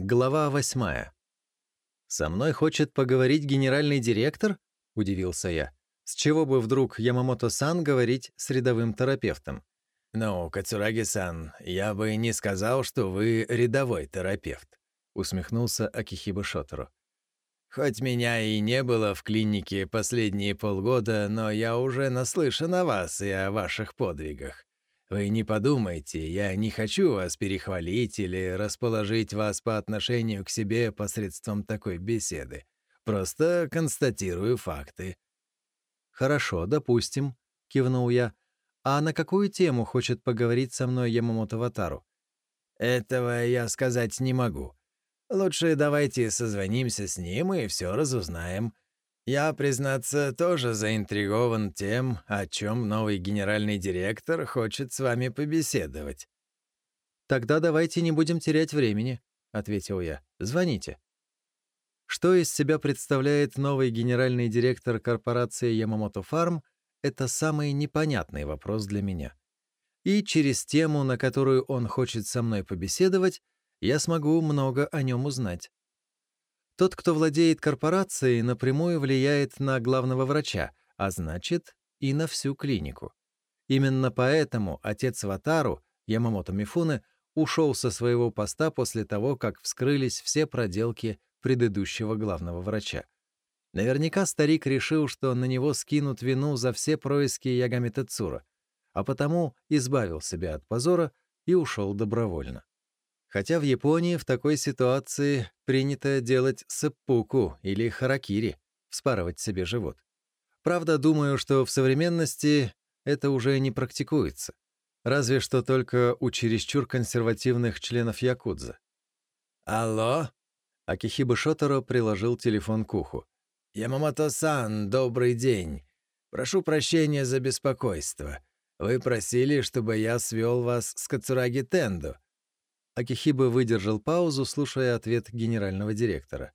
Глава восьмая. «Со мной хочет поговорить генеральный директор?» — удивился я. «С чего бы вдруг Ямамото-сан говорить с рядовым терапевтом?» «Ну, Кацураги-сан, я бы не сказал, что вы рядовой терапевт», — усмехнулся Акихиба Шотору. «Хоть меня и не было в клинике последние полгода, но я уже наслышан о вас и о ваших подвигах. Вы не подумайте, я не хочу вас перехвалить или расположить вас по отношению к себе посредством такой беседы. Просто констатирую факты». «Хорошо, допустим», — кивнул я. «А на какую тему хочет поговорить со мной Ямамото Ватару?» «Этого я сказать не могу. Лучше давайте созвонимся с ним и все разузнаем. Я, признаться, тоже заинтригован тем, о чем новый генеральный директор хочет с вами побеседовать». «Тогда давайте не будем терять времени», — ответил я. «Звоните». Что из себя представляет новый генеральный директор корпорации Yamamoto Farm, это самый непонятный вопрос для меня. И через тему, на которую он хочет со мной побеседовать, я смогу много о нем узнать. Тот, кто владеет корпорацией, напрямую влияет на главного врача, а значит, и на всю клинику. Именно поэтому отец Ватару, Ямамото Мифуне, ушел со своего поста после того, как вскрылись все проделки предыдущего главного врача. Наверняка старик решил, что на него скинут вину за все происки Ягами Тецура, а потому избавил себя от позора и ушел добровольно. Хотя в Японии в такой ситуации принято делать сэппуку или харакири, вспарывать себе живот. Правда, думаю, что в современности это уже не практикуется. Разве что только у чересчур консервативных членов Якудза. «Алло?» Акихиба Шоторо приложил телефон к уху. «Ямамото-сан, добрый день. Прошу прощения за беспокойство. Вы просили, чтобы я свел вас с Кацураги Тендо. Акихиба выдержал паузу, слушая ответ генерального директора.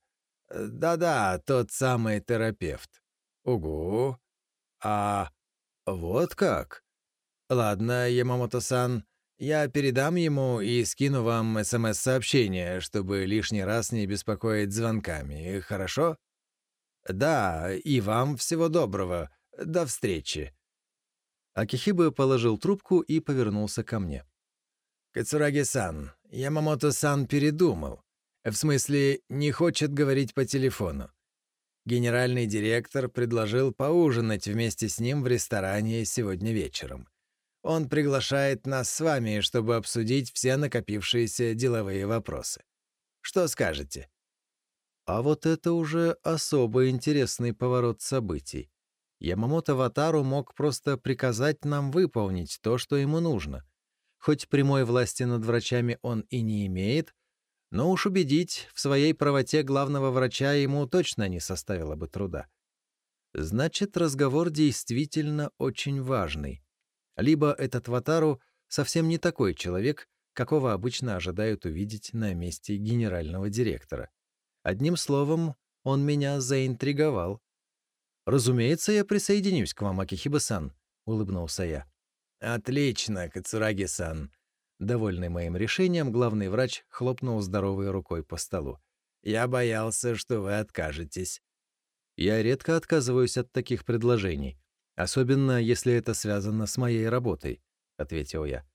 «Да-да, тот самый терапевт». «Угу. А вот как? Ладно, Ямамото-сан, я передам ему и скину вам СМС-сообщение, чтобы лишний раз не беспокоить звонками, хорошо? Да, и вам всего доброго. До встречи». Акихиба положил трубку и повернулся ко мне. «Кацураги-сан, Ямамото-сан передумал. В смысле, не хочет говорить по телефону. Генеральный директор предложил поужинать вместе с ним в ресторане сегодня вечером. Он приглашает нас с вами, чтобы обсудить все накопившиеся деловые вопросы. Что скажете? А вот это уже особо интересный поворот событий. Ямамото Ватару мог просто приказать нам выполнить то, что ему нужно — Хоть прямой власти над врачами он и не имеет, но уж убедить в своей правоте главного врача ему точно не составило бы труда. Значит, разговор действительно очень важный. Либо этот Ватару совсем не такой человек, какого обычно ожидают увидеть на месте генерального директора. Одним словом, он меня заинтриговал. «Разумеется, я присоединюсь к вам, Акихиба-сан», — улыбнулся я. «Отлично, Кацураги-сан». Довольный моим решением, главный врач хлопнул здоровой рукой по столу. «Я боялся, что вы откажетесь». «Я редко отказываюсь от таких предложений, особенно если это связано с моей работой», — ответил я.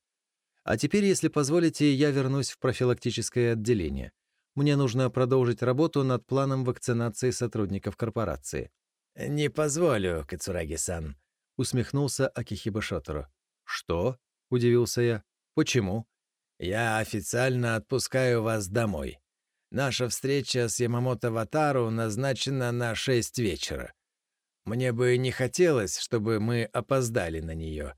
«А теперь, если позволите, я вернусь в профилактическое отделение. Мне нужно продолжить работу над планом вакцинации сотрудников корпорации». «Не позволю, Кацураги-сан», — усмехнулся Акихиба Шоторо. «Что?» — удивился я. «Почему?» «Я официально отпускаю вас домой. Наша встреча с Ямамото Ватару назначена на шесть вечера. Мне бы не хотелось, чтобы мы опоздали на нее.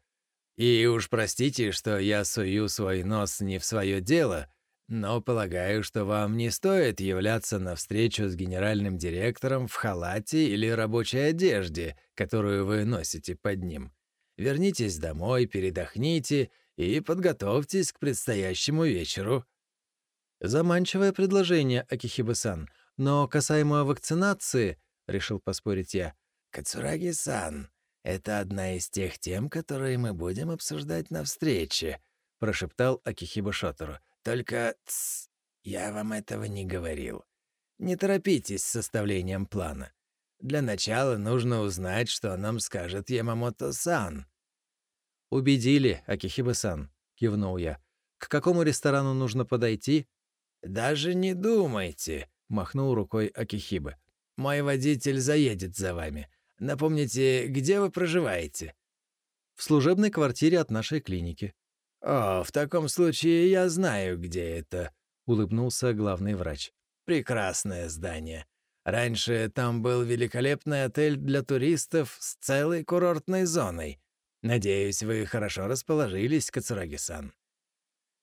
И уж простите, что я сую свой нос не в свое дело, но полагаю, что вам не стоит являться на встречу с генеральным директором в халате или рабочей одежде, которую вы носите под ним. Вернитесь домой, передохните и подготовьтесь к предстоящему вечеру». «Заманчивое предложение, Акихиба-сан, но касаемо вакцинации...» — решил поспорить я. «Кацураги-сан, это одна из тех тем, которые мы будем обсуждать на встрече», — прошептал Акихиба Шотору. «Только тс, «Я вам этого не говорил. Не торопитесь с составлением плана. Для начала нужно узнать, что нам скажет Ямамото-сан». «Убедили, Акихиба-сан», — кивнул я. «К какому ресторану нужно подойти?» «Даже не думайте», — махнул рукой Акихиба. «Мой водитель заедет за вами. Напомните, где вы проживаете?» «В служебной квартире от нашей клиники». «О, в таком случае я знаю, где это», — улыбнулся главный врач. «Прекрасное здание. Раньше там был великолепный отель для туристов с целой курортной зоной. Надеюсь, вы хорошо расположились, Кацураги-сан».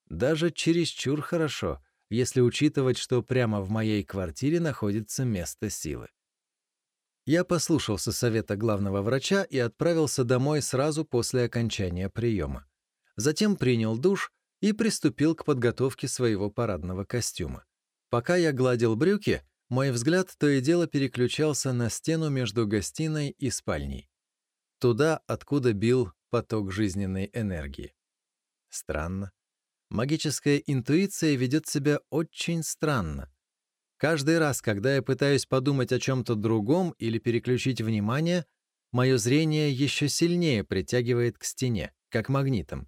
«Даже чересчур хорошо», если учитывать, что прямо в моей квартире находится место силы. Я послушался совета главного врача и отправился домой сразу после окончания приема. Затем принял душ и приступил к подготовке своего парадного костюма. Пока я гладил брюки, мой взгляд то и дело переключался на стену между гостиной и спальней. Туда, откуда бил поток жизненной энергии. Странно. Магическая интуиция ведет себя очень странно. Каждый раз, когда я пытаюсь подумать о чем-то другом или переключить внимание, мое зрение еще сильнее притягивает к стене, как магнитом.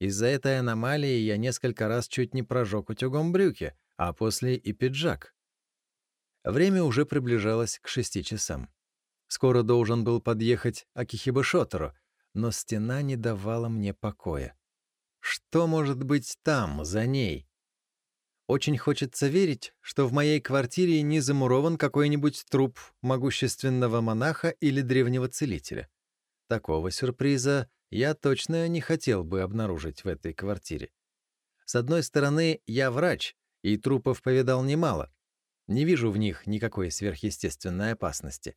Из-за этой аномалии я несколько раз чуть не прожег утюгом брюки, а после и пиджак. Время уже приближалось к шести часам. Скоро должен был подъехать Акихиба Шоторо, но стена не давала мне покоя. Что может быть там, за ней? Очень хочется верить, что в моей квартире не замурован какой-нибудь труп могущественного монаха или древнего целителя. Такого сюрприза я точно не хотел бы обнаружить в этой квартире. С одной стороны, я врач, и трупов повидал немало. Не вижу в них никакой сверхъестественной опасности.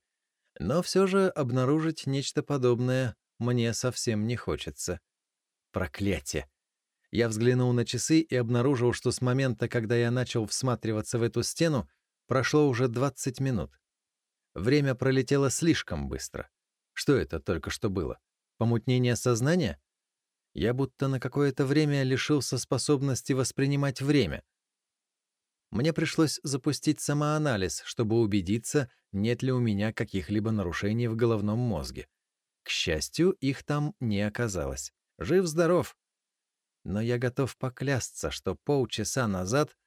Но все же обнаружить нечто подобное мне совсем не хочется. Проклятие! Я взглянул на часы и обнаружил, что с момента, когда я начал всматриваться в эту стену, прошло уже 20 минут. Время пролетело слишком быстро. Что это только что было? Помутнение сознания? Я будто на какое-то время лишился способности воспринимать время. Мне пришлось запустить самоанализ, чтобы убедиться, нет ли у меня каких-либо нарушений в головном мозге. К счастью, их там не оказалось. Жив-здоров но я готов поклясться, что полчаса назад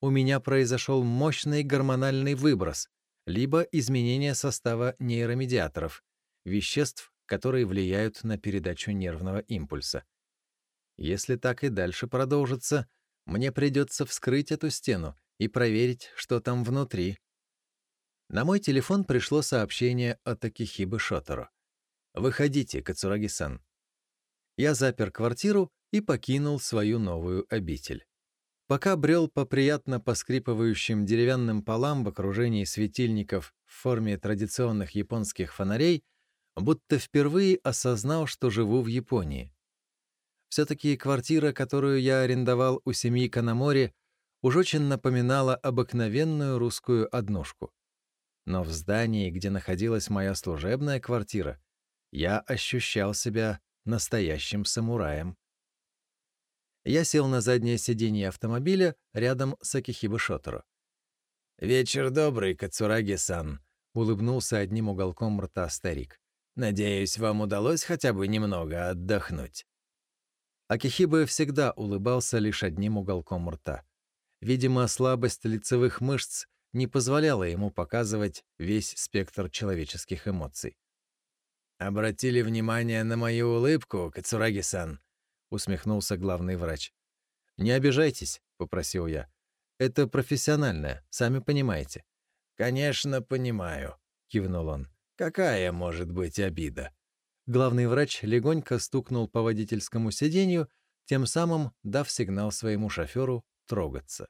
у меня произошел мощный гормональный выброс, либо изменение состава нейромедиаторов, веществ, которые влияют на передачу нервного импульса. Если так и дальше продолжится, мне придется вскрыть эту стену и проверить, что там внутри. На мой телефон пришло сообщение от Акихибы Шоторо. «Выходите, Кацураги-сан». Я запер квартиру и покинул свою новую обитель. Пока брел по приятно поскрипывающим деревянным полам в окружении светильников в форме традиционных японских фонарей, будто впервые осознал, что живу в Японии. Все-таки квартира, которую я арендовал у семьи Канамори, уж очень напоминала обыкновенную русскую однушку. Но в здании, где находилась моя служебная квартира, я ощущал себя настоящим самураем. Я сел на заднее сиденье автомобиля рядом с Акихибо Шоторо. «Вечер добрый, Кацураги-сан», — улыбнулся одним уголком рта старик. «Надеюсь, вам удалось хотя бы немного отдохнуть». Акихибо всегда улыбался лишь одним уголком рта. Видимо, слабость лицевых мышц не позволяла ему показывать весь спектр человеческих эмоций. «Обратили внимание на мою улыбку, Кацураги-сан?» — усмехнулся главный врач. «Не обижайтесь», — попросил я. «Это профессиональное, сами понимаете». «Конечно, понимаю», — кивнул он. «Какая может быть обида?» Главный врач легонько стукнул по водительскому сиденью, тем самым дав сигнал своему шоферу трогаться.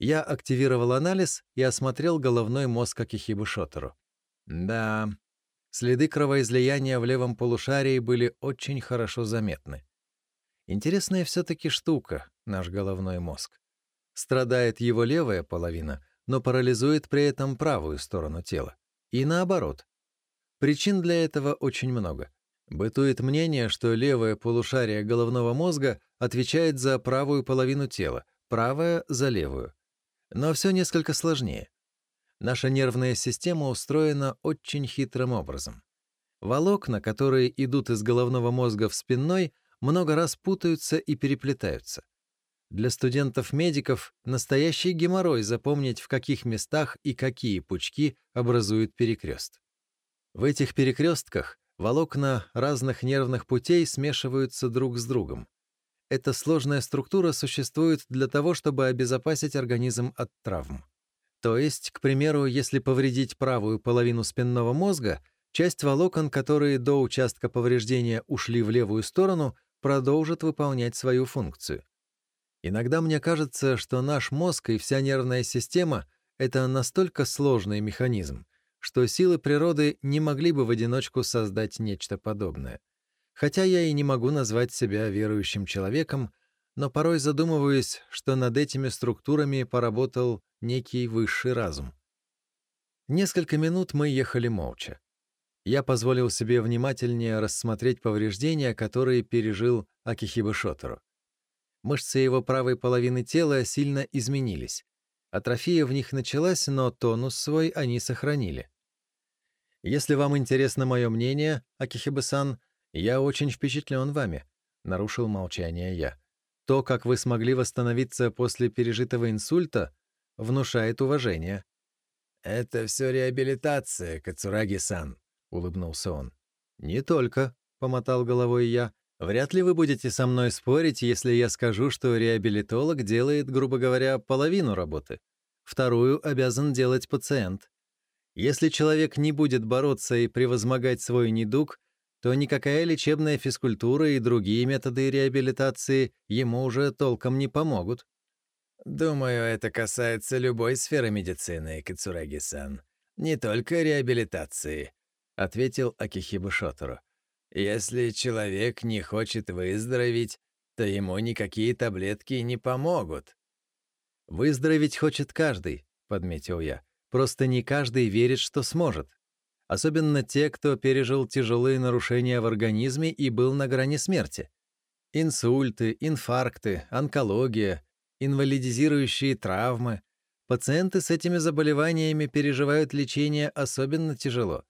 Я активировал анализ и осмотрел головной мозг Акихибы Шотеру. Да, Следы кровоизлияния в левом полушарии были очень хорошо заметны. Интересная все-таки штука, наш головной мозг. Страдает его левая половина, но парализует при этом правую сторону тела. И наоборот. Причин для этого очень много. Бытует мнение, что левое полушарие головного мозга отвечает за правую половину тела, правая — за левую. Но все несколько сложнее. Наша нервная система устроена очень хитрым образом. Волокна, которые идут из головного мозга в спинной, много раз путаются и переплетаются. Для студентов-медиков настоящий геморрой запомнить, в каких местах и какие пучки образуют перекрест. В этих перекрестках волокна разных нервных путей смешиваются друг с другом. Эта сложная структура существует для того, чтобы обезопасить организм от травм. То есть, к примеру, если повредить правую половину спинного мозга, часть волокон, которые до участка повреждения ушли в левую сторону, продолжат выполнять свою функцию. Иногда мне кажется, что наш мозг и вся нервная система — это настолько сложный механизм, что силы природы не могли бы в одиночку создать нечто подобное. Хотя я и не могу назвать себя верующим человеком, но порой задумываюсь, что над этими структурами поработал некий высший разум. Несколько минут мы ехали молча. Я позволил себе внимательнее рассмотреть повреждения, которые пережил Акихиба Шотору. Мышцы его правой половины тела сильно изменились. Атрофия в них началась, но тонус свой они сохранили. Если вам интересно мое мнение, Акихиба-сан, я очень впечатлен вами, — нарушил молчание я. То, как вы смогли восстановиться после пережитого инсульта, внушает уважение. «Это все реабилитация, Кацураги-сан», — улыбнулся он. «Не только», — помотал головой я. «Вряд ли вы будете со мной спорить, если я скажу, что реабилитолог делает, грубо говоря, половину работы. Вторую обязан делать пациент. Если человек не будет бороться и превозмогать свой недуг, то никакая лечебная физкультура и другие методы реабилитации ему уже толком не помогут. Думаю, это касается любой сферы медицины, Кацураги-сан. Не только реабилитации, ответил Акихиба Шотору. Если человек не хочет выздороветь, то ему никакие таблетки не помогут. Выздороветь хочет каждый, подметил я. Просто не каждый верит, что сможет. Особенно те, кто пережил тяжелые нарушения в организме и был на грани смерти. Инсульты, инфаркты, онкология, инвалидизирующие травмы. Пациенты с этими заболеваниями переживают лечение особенно тяжело.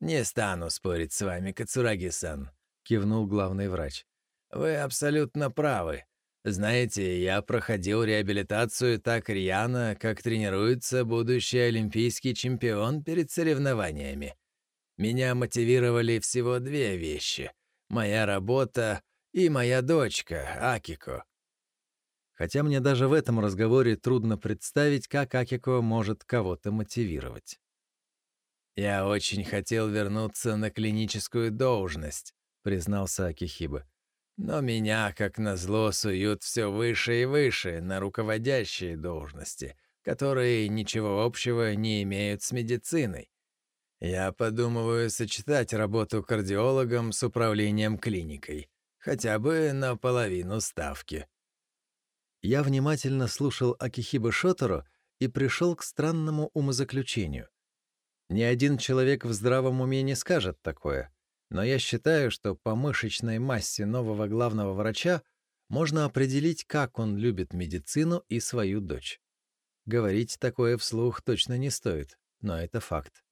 «Не стану спорить с вами, Кацураги-сан», — кивнул главный врач. «Вы абсолютно правы. Знаете, я проходил реабилитацию так рьяно, как тренируется будущий олимпийский чемпион перед соревнованиями. Меня мотивировали всего две вещи — моя работа и моя дочка, Акико. Хотя мне даже в этом разговоре трудно представить, как Акико может кого-то мотивировать. «Я очень хотел вернуться на клиническую должность», — признался Акихиба. Но меня, как назло, суют все выше и выше на руководящие должности, которые ничего общего не имеют с медициной. Я подумываю сочетать работу кардиологом с управлением клиникой, хотя бы на половину ставки. Я внимательно слушал Акихиба Шоторо и пришел к странному умозаключению. Ни один человек в здравом уме не скажет такое — но я считаю, что по мышечной массе нового главного врача можно определить, как он любит медицину и свою дочь. Говорить такое вслух точно не стоит, но это факт.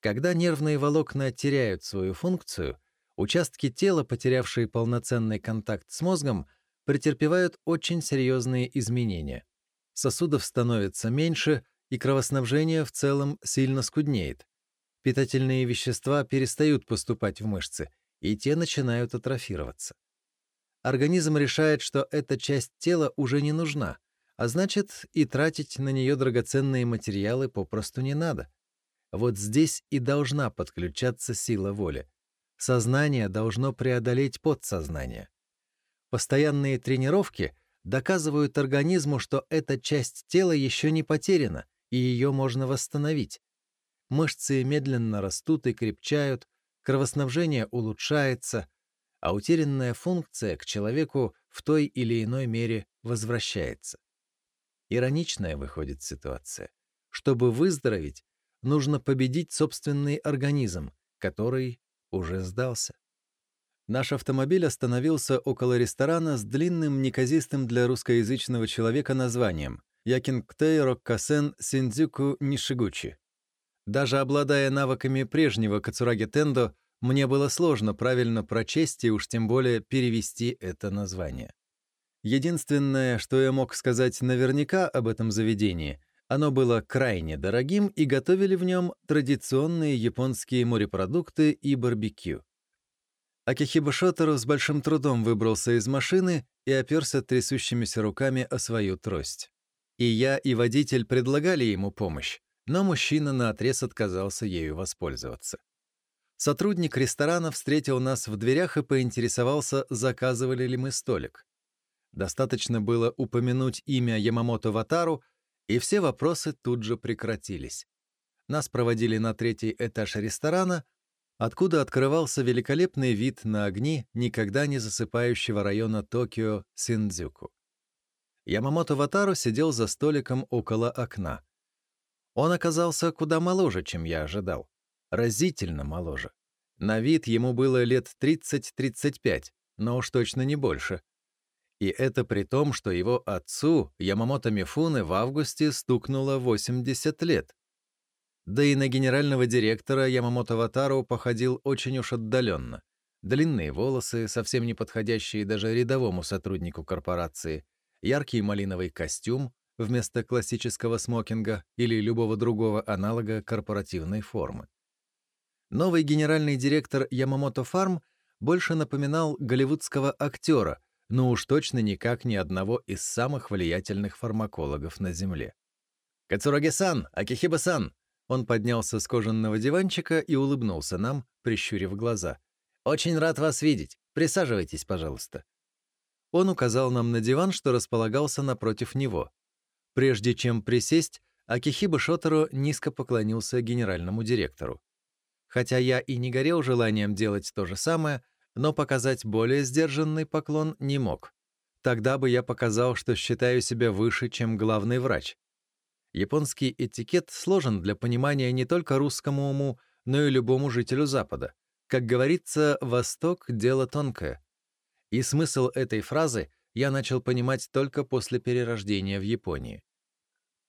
Когда нервные волокна теряют свою функцию, участки тела, потерявшие полноценный контакт с мозгом, претерпевают очень серьезные изменения. Сосудов становится меньше, и кровоснабжение в целом сильно скуднеет. Питательные вещества перестают поступать в мышцы, и те начинают атрофироваться. Организм решает, что эта часть тела уже не нужна, а значит, и тратить на нее драгоценные материалы попросту не надо. Вот здесь и должна подключаться сила воли. Сознание должно преодолеть подсознание. Постоянные тренировки доказывают организму, что эта часть тела еще не потеряна, и ее можно восстановить мышцы медленно растут и крепчают, кровоснабжение улучшается, а утерянная функция к человеку в той или иной мере возвращается. Ироничная выходит ситуация. Чтобы выздороветь, нужно победить собственный организм, который уже сдался. Наш автомобиль остановился около ресторана с длинным неказистым для русскоязычного человека названием Якингтей Роккасен Синдзюку Нишигучи. Даже обладая навыками прежнего Кацураги Тендо, мне было сложно правильно прочесть и уж тем более перевести это название. Единственное, что я мог сказать наверняка об этом заведении, оно было крайне дорогим и готовили в нем традиционные японские морепродукты и барбекю. Акихиба Шотору с большим трудом выбрался из машины и оперся трясущимися руками о свою трость. И я, и водитель предлагали ему помощь, но мужчина наотрез отказался ею воспользоваться. Сотрудник ресторана встретил нас в дверях и поинтересовался, заказывали ли мы столик. Достаточно было упомянуть имя Ямамото Ватару, и все вопросы тут же прекратились. Нас проводили на третий этаж ресторана, откуда открывался великолепный вид на огни никогда не засыпающего района Токио Синдзюку. Ямамото Ватару сидел за столиком около окна. Он оказался куда моложе, чем я ожидал. Разительно моложе. На вид ему было лет 30-35, но уж точно не больше. И это при том, что его отцу, Ямамото Мифуне, в августе стукнуло 80 лет. Да и на генерального директора Ямамото Ватару походил очень уж отдаленно. Длинные волосы, совсем не подходящие даже рядовому сотруднику корпорации, яркий малиновый костюм вместо классического смокинга или любого другого аналога корпоративной формы. Новый генеральный директор Ямамото Фарм больше напоминал голливудского актера, но уж точно никак не одного из самых влиятельных фармакологов на Земле. «Кацураги-сан! Акихиба-сан!» Он поднялся с кожаного диванчика и улыбнулся нам, прищурив глаза. «Очень рад вас видеть. Присаживайтесь, пожалуйста». Он указал нам на диван, что располагался напротив него. Прежде чем присесть, Акихиба Шотеро низко поклонился генеральному директору. Хотя я и не горел желанием делать то же самое, но показать более сдержанный поклон не мог. Тогда бы я показал, что считаю себя выше, чем главный врач. Японский этикет сложен для понимания не только русскому уму, но и любому жителю Запада. Как говорится, «Восток — дело тонкое». И смысл этой фразы я начал понимать только после перерождения в Японии.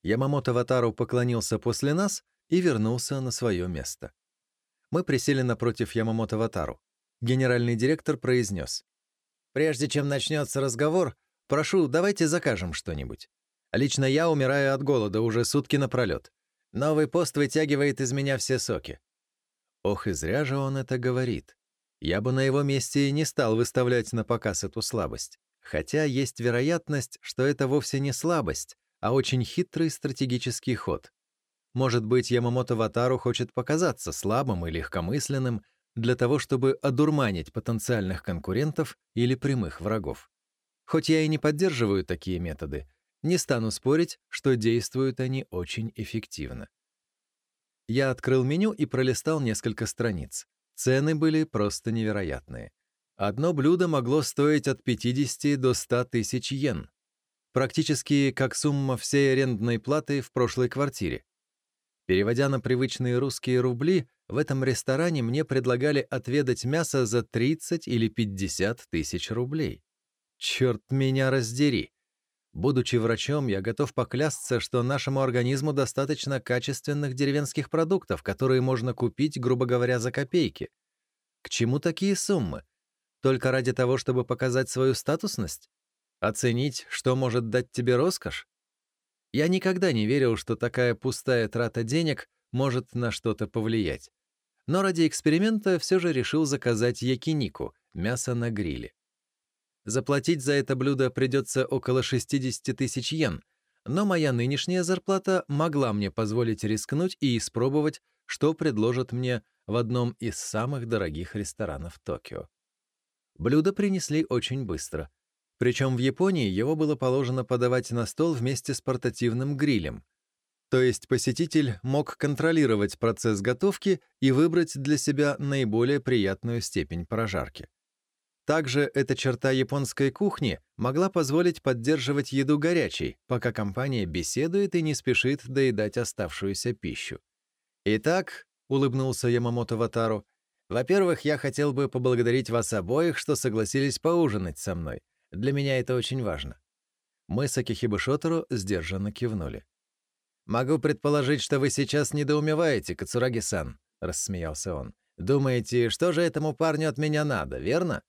Ямамото Ватару поклонился после нас и вернулся на свое место. Мы присели напротив Ямамото Ватару. Генеральный директор произнес. «Прежде чем начнется разговор, прошу, давайте закажем что-нибудь. Лично я умираю от голода уже сутки напролет. Новый пост вытягивает из меня все соки». Ох, и зря же он это говорит. Я бы на его месте и не стал выставлять на показ эту слабость. Хотя есть вероятность, что это вовсе не слабость, а очень хитрый стратегический ход. Может быть, Ямамото Ватару хочет показаться слабым и легкомысленным, для того, чтобы одурманить потенциальных конкурентов или прямых врагов. Хоть я и не поддерживаю такие методы, не стану спорить, что действуют они очень эффективно. Я открыл меню и пролистал несколько страниц. Цены были просто невероятные. Одно блюдо могло стоить от 50 до 100 тысяч йен. Практически как сумма всей арендной платы в прошлой квартире. Переводя на привычные русские рубли, в этом ресторане мне предлагали отведать мясо за 30 или 50 тысяч рублей. Черт меня раздери! Будучи врачом, я готов поклясться, что нашему организму достаточно качественных деревенских продуктов, которые можно купить, грубо говоря, за копейки. К чему такие суммы? Только ради того, чтобы показать свою статусность? Оценить, что может дать тебе роскошь? Я никогда не верил, что такая пустая трата денег может на что-то повлиять. Но ради эксперимента все же решил заказать якинику — мясо на гриле. Заплатить за это блюдо придется около 60 тысяч йен, но моя нынешняя зарплата могла мне позволить рискнуть и испробовать, что предложат мне в одном из самых дорогих ресторанов Токио. Блюдо принесли очень быстро. Причем в Японии его было положено подавать на стол вместе с портативным грилем. То есть посетитель мог контролировать процесс готовки и выбрать для себя наиболее приятную степень прожарки. Также эта черта японской кухни могла позволить поддерживать еду горячей, пока компания беседует и не спешит доедать оставшуюся пищу. «Итак», — улыбнулся Ямамото Ватару, Во-первых, я хотел бы поблагодарить вас обоих, что согласились поужинать со мной. Для меня это очень важно». Мы с Акихибо Шотору сдержанно кивнули. «Могу предположить, что вы сейчас недоумеваете, Кацураги-сан», — рассмеялся он. «Думаете, что же этому парню от меня надо, верно?»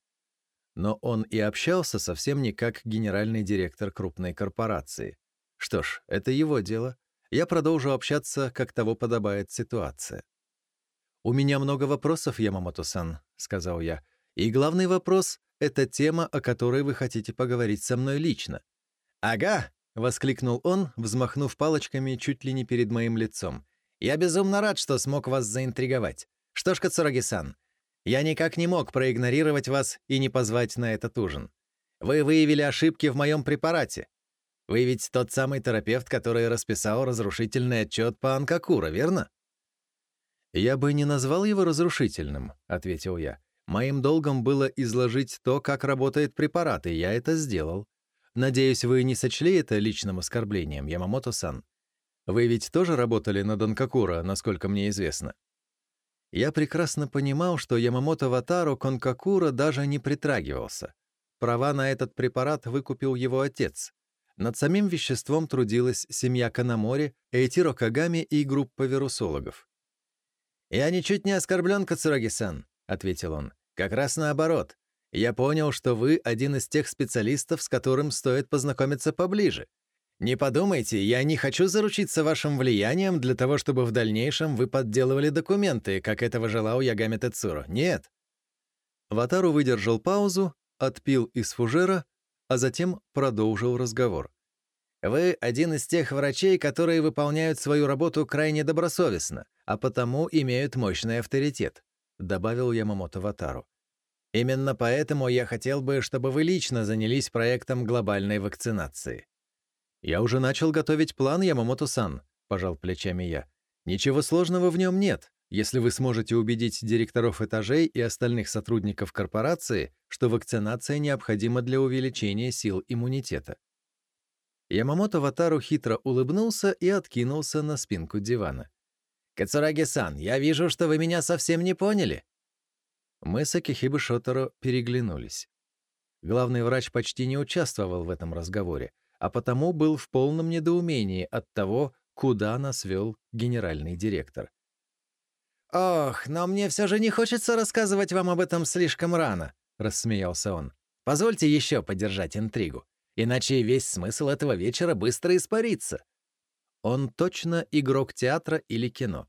Но он и общался совсем не как генеральный директор крупной корпорации. Что ж, это его дело. Я продолжу общаться, как того подобает ситуация. «У меня много вопросов, Ямамото-сан», — сказал я. «И главный вопрос — это тема, о которой вы хотите поговорить со мной лично». «Ага», — воскликнул он, взмахнув палочками чуть ли не перед моим лицом. «Я безумно рад, что смог вас заинтриговать. Что ж, Кацураги-сан, я никак не мог проигнорировать вас и не позвать на этот ужин. Вы выявили ошибки в моем препарате. Вы ведь тот самый терапевт, который расписал разрушительный отчет по Анкакура, верно?» «Я бы не назвал его разрушительным», — ответил я. «Моим долгом было изложить то, как работает препарат, и я это сделал. Надеюсь, вы не сочли это личным оскорблением, Ямамото-сан. Вы ведь тоже работали на Донкакура, насколько мне известно». Я прекрасно понимал, что Ямамото Ватару Конкакура даже не притрагивался. Права на этот препарат выкупил его отец. Над самим веществом трудилась семья Канамори, Эйтиро Кагами и группа вирусологов. «Я ничуть не оскорблен, Кацураги-сан», — ответил он. «Как раз наоборот. Я понял, что вы один из тех специалистов, с которым стоит познакомиться поближе. Не подумайте, я не хочу заручиться вашим влиянием для того, чтобы в дальнейшем вы подделывали документы, как этого желал Ягами Тецуро. Нет». Ватару выдержал паузу, отпил из фужера, а затем продолжил разговор. «Вы один из тех врачей, которые выполняют свою работу крайне добросовестно а потому имеют мощный авторитет», — добавил Ямамото Ватару. «Именно поэтому я хотел бы, чтобы вы лично занялись проектом глобальной вакцинации». «Я уже начал готовить план, Ямамото-сан», — пожал плечами я. «Ничего сложного в нем нет, если вы сможете убедить директоров этажей и остальных сотрудников корпорации, что вакцинация необходима для увеличения сил иммунитета». Ямамото Ватару хитро улыбнулся и откинулся на спинку дивана. «Кацураги-сан, я вижу, что вы меня совсем не поняли». Мы с Акихибо Шоторо переглянулись. Главный врач почти не участвовал в этом разговоре, а потому был в полном недоумении от того, куда нас вел генеральный директор. «Ох, но мне все же не хочется рассказывать вам об этом слишком рано», — рассмеялся он. «Позвольте еще поддержать интригу, иначе весь смысл этого вечера быстро испарится». Он точно игрок театра или кино.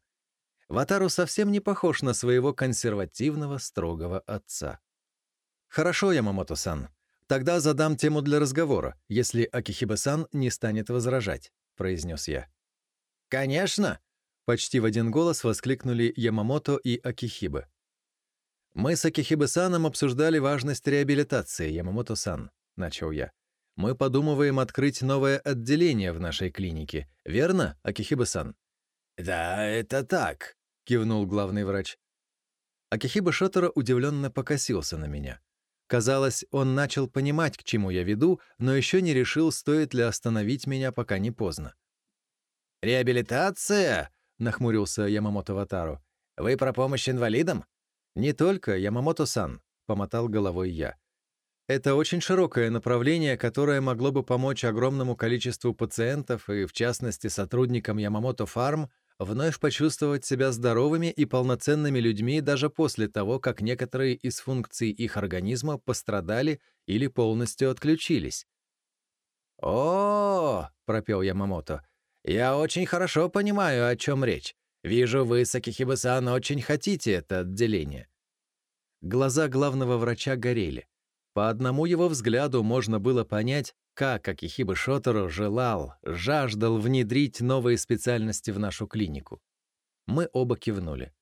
Ватару совсем не похож на своего консервативного, строгого отца. «Хорошо, Ямамото-сан. Тогда задам тему для разговора, если Акихибе-сан не станет возражать», — произнес я. «Конечно!» — почти в один голос воскликнули Ямамото и Акихибе. «Мы с Акихибе-саном обсуждали важность реабилитации, Ямамото-сан», — начал я. Мы подумываем открыть новое отделение в нашей клинике. Верно, Акихиба-сан?» «Да, это так», — кивнул главный врач. Акихиба Шотора удивленно покосился на меня. Казалось, он начал понимать, к чему я веду, но еще не решил, стоит ли остановить меня, пока не поздно. «Реабилитация?» — нахмурился Ямамото Ватару. «Вы про помощь инвалидам?» «Не только, Ямамото-сан», — помотал головой я. Это очень широкое направление, которое могло бы помочь огромному количеству пациентов и, в частности, сотрудникам Ямамото Фарм вновь почувствовать себя здоровыми и полноценными людьми даже после того, как некоторые из функций их организма пострадали или полностью отключились. «О, -о, -о — пропел Ямамото, — я очень хорошо понимаю, о чем речь. Вижу, вы, Сакихибасан, очень хотите это отделение». Глаза главного врача горели. По одному его взгляду можно было понять, как Акихиба Шотору желал, жаждал внедрить новые специальности в нашу клинику. Мы оба кивнули.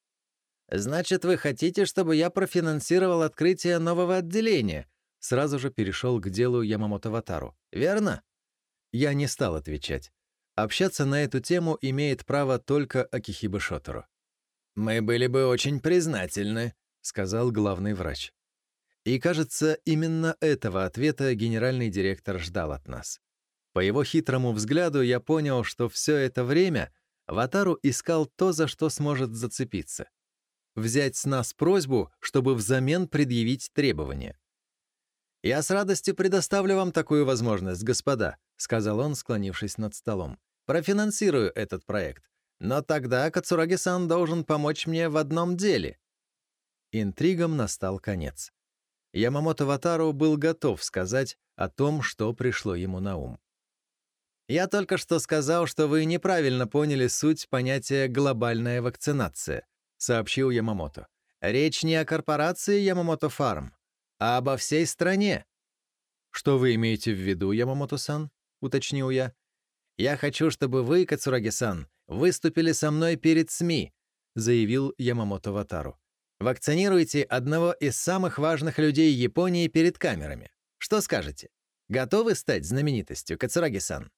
«Значит, вы хотите, чтобы я профинансировал открытие нового отделения?» Сразу же перешел к делу Ямамото Ватару. «Верно?» Я не стал отвечать. Общаться на эту тему имеет право только Акихиба Шотору. «Мы были бы очень признательны», — сказал главный врач. И, кажется, именно этого ответа генеральный директор ждал от нас. По его хитрому взгляду я понял, что все это время Ватару искал то, за что сможет зацепиться. взять с нас просьбу, чтобы взамен предъявить требования. «Я с радостью предоставлю вам такую возможность, господа», — сказал он, склонившись над столом. «Профинансирую этот проект. Но тогда Кацураги-сан должен помочь мне в одном деле». Интригам настал конец. Ямамото Ватару был готов сказать о том, что пришло ему на ум. «Я только что сказал, что вы неправильно поняли суть понятия «глобальная вакцинация», — сообщил Ямамото. «Речь не о корпорации Ямамото Фарм, а обо всей стране». «Что вы имеете в виду, Ямамото-сан?» — уточнил я. «Я хочу, чтобы вы, Кацураги-сан, выступили со мной перед СМИ», — заявил Ямамото Ватару. «Вакцинируйте одного из самых важных людей Японии перед камерами. Что скажете? Готовы стать знаменитостью, Кацураги-сан?»